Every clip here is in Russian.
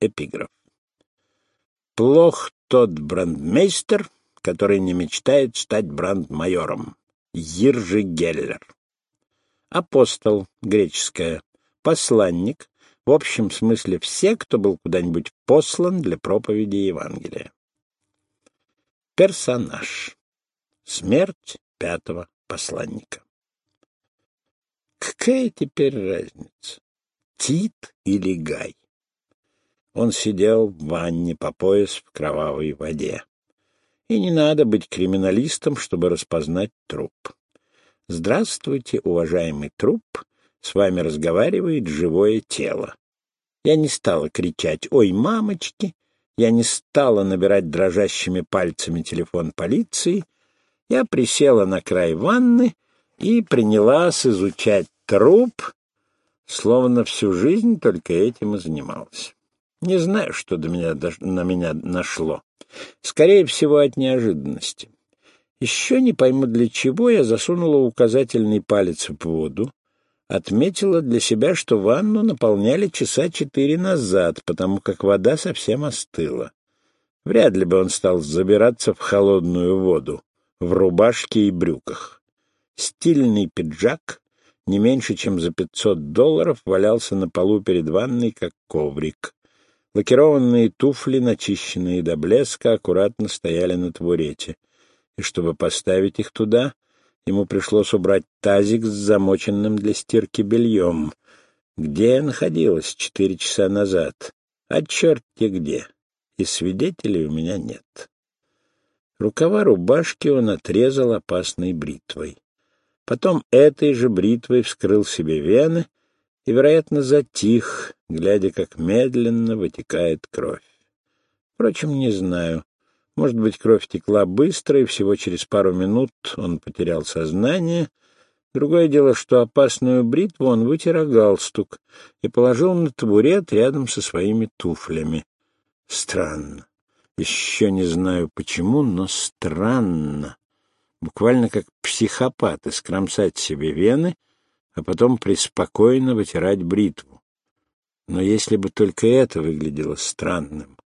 Эпиграф. Плох тот брандмейстер, который не мечтает стать брандмайором. Иржи Геллер. Апостол, греческое, посланник, в общем смысле все, кто был куда-нибудь послан для проповеди Евангелия. Персонаж. Смерть пятого посланника. Какая теперь разница, Тит или Гай? Он сидел в ванне по пояс в кровавой воде. И не надо быть криминалистом, чтобы распознать труп. Здравствуйте, уважаемый труп, с вами разговаривает живое тело. Я не стала кричать «Ой, мамочки!», я не стала набирать дрожащими пальцами телефон полиции, я присела на край ванны и принялась изучать труп, словно всю жизнь только этим и занималась. Не знаю, что до меня, на меня нашло. Скорее всего, от неожиданности. Еще не пойму для чего я засунула указательный палец в воду, отметила для себя, что ванну наполняли часа четыре назад, потому как вода совсем остыла. Вряд ли бы он стал забираться в холодную воду, в рубашке и брюках. Стильный пиджак, не меньше, чем за пятьсот долларов, валялся на полу перед ванной, как коврик. Лакированные туфли, начищенные до блеска, аккуратно стояли на табурете. И чтобы поставить их туда, ему пришлось убрать тазик с замоченным для стирки бельем. Где я находилась четыре часа назад? А черт-те где! И свидетелей у меня нет. Рукава рубашки он отрезал опасной бритвой. Потом этой же бритвой вскрыл себе вены и, вероятно, затих, глядя, как медленно вытекает кровь. Впрочем, не знаю. Может быть, кровь текла быстро, и всего через пару минут он потерял сознание. Другое дело, что опасную бритву он вытер галстук и положил на табурет рядом со своими туфлями. Странно. Еще не знаю почему, но странно. Буквально как психопат искромсать себе вены а потом преспокойно вытирать бритву. Но если бы только это выглядело странным.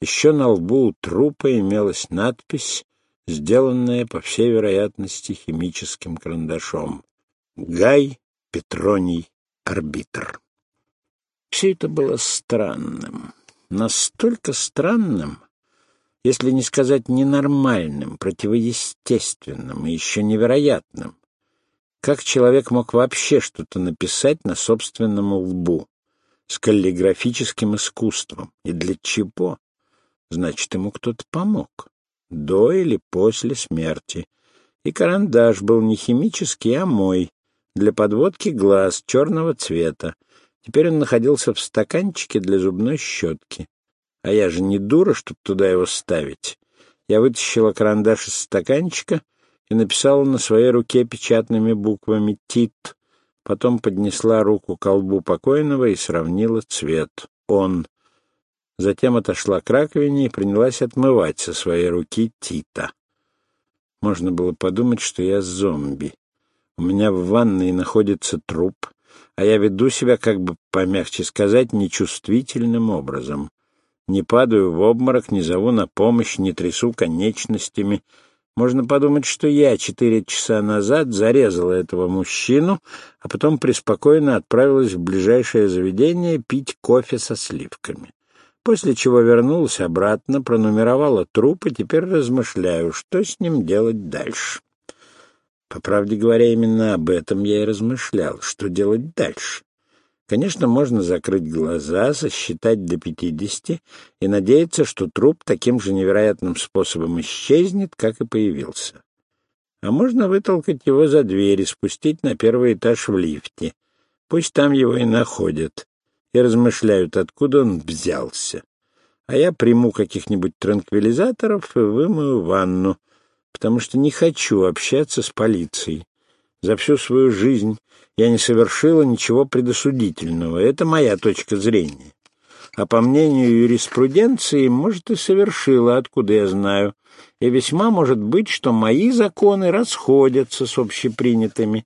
Еще на лбу у трупа имелась надпись, сделанная, по всей вероятности, химическим карандашом. «Гай Петроний, арбитр». Все это было странным, настолько странным, если не сказать ненормальным, противоестественным и еще невероятным, как человек мог вообще что-то написать на собственном лбу? С каллиграфическим искусством. И для чего? Значит, ему кто-то помог. До или после смерти. И карандаш был не химический, а мой, для подводки глаз черного цвета. Теперь он находился в стаканчике для зубной щетки. А я же не дура, чтобы туда его ставить. Я вытащила карандаш из стаканчика — и написала на своей руке печатными буквами «Тит», потом поднесла руку к колбу покойного и сравнила цвет. Он. Затем отошла к раковине и принялась отмывать со своей руки Тита. Можно было подумать, что я зомби. У меня в ванной находится труп, а я веду себя, как бы помягче сказать, нечувствительным образом. Не падаю в обморок, не зову на помощь, не трясу конечностями — можно подумать, что я четыре часа назад зарезала этого мужчину, а потом преспокойно отправилась в ближайшее заведение пить кофе со сливками. После чего вернулась обратно, пронумеровала труп и теперь размышляю, что с ним делать дальше. По правде говоря, именно об этом я и размышлял, что делать дальше. Конечно, можно закрыть глаза, сосчитать до пятидесяти и надеяться, что труп таким же невероятным способом исчезнет, как и появился. А можно вытолкать его за дверь и спустить на первый этаж в лифте. Пусть там его и находят, и размышляют, откуда он взялся. А я приму каких-нибудь транквилизаторов и вымою ванну, потому что не хочу общаться с полицией. За всю свою жизнь я не совершила ничего предосудительного. Это моя точка зрения. А по мнению юриспруденции, может, и совершила, откуда я знаю. И весьма может быть, что мои законы расходятся с общепринятыми.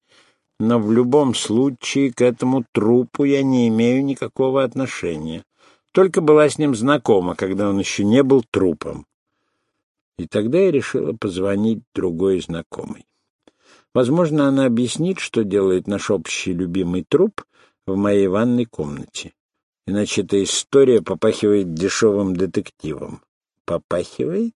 Но в любом случае к этому трупу я не имею никакого отношения. только была с ним знакома, когда он еще не был трупом. И тогда я решила позвонить другой знакомой. Возможно, она объяснит, что делает наш общий любимый труп в моей ванной комнате. Иначе эта история попахивает дешевым детективом. Попахивает?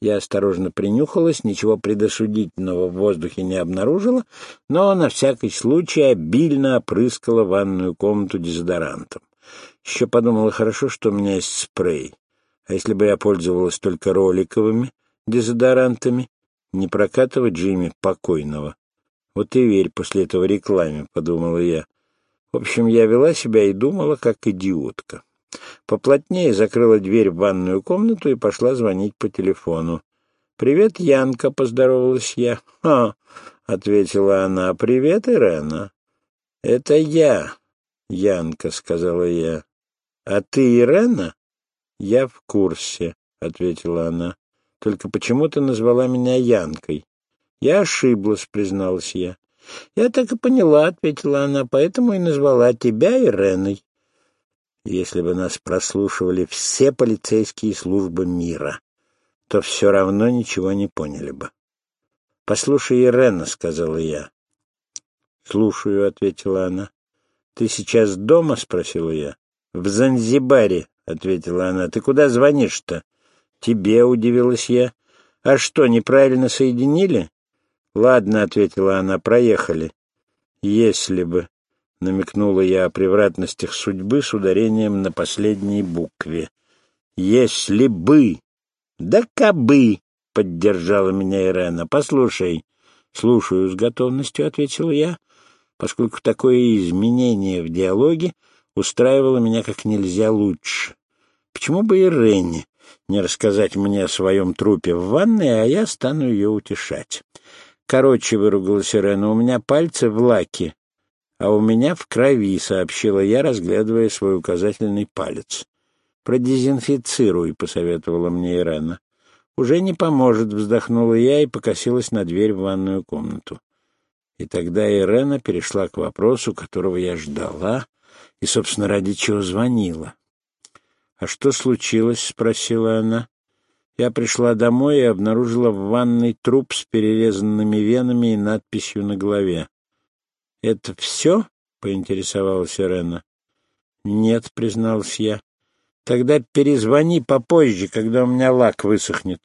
Я осторожно принюхалась, ничего предосудительного в воздухе не обнаружила, но на всякий случай обильно опрыскала ванную комнату дезодорантом. Еще подумала, хорошо, что у меня есть спрей. А если бы я пользовалась только роликовыми дезодорантами, не прокатывать же ими покойного. Вот и верь после этого рекламе, — подумала я. В общем, я вела себя и думала, как идиотка. Поплотнее закрыла дверь в ванную комнату и пошла звонить по телефону. «Привет, Янка», — поздоровалась я. «Ха», — ответила она, — «привет, Ирена». «Это я, Янка», — сказала я. «А ты Ирена?» «Я в курсе», — ответила она. «Только почему ты назвала меня Янкой?» «Я ошиблась», — призналась я. «Я так и поняла», — ответила она, — «поэтому и назвала тебя Иреной». Если бы нас прослушивали все полицейские службы мира, то все равно ничего не поняли бы. — Послушай, Ирена, — сказала я. — Слушаю, — ответила она. — Ты сейчас дома? — спросила я. — В Занзибаре, — ответила она. — Ты куда звонишь-то? — Тебе, — удивилась я. — А что, неправильно соединили? — Ладно, — ответила она, — проехали. — Если бы. — намекнула я о превратностях судьбы с ударением на последней букве. «Если бы!» «Да кабы!» — поддержала меня Ирена. «Послушай». «Слушаю с готовностью», — ответил я, поскольку такое изменение в диалоге устраивало меня как нельзя лучше. Почему бы Ирене не рассказать мне о своем трупе в ванной, а я стану ее утешать? Короче, выругалась Ирена, у меня пальцы в лаке, а у меня в крови, — сообщила я, разглядывая свой указательный палец. «Продезинфицируй», — посоветовала мне Ирена. «Уже не поможет», — вздохнула я и покосилась на дверь в ванную комнату. И тогда Ирена перешла к вопросу, которого я ждала и, собственно, ради чего звонила. «А что случилось?» — спросила она. Я пришла домой и обнаружила в ванной труп с перерезанными венами и надписью на голове. — Это все? — поинтересовалась Ирена. — Нет, — призналась я. — Тогда перезвони попозже, когда у меня лак высохнет.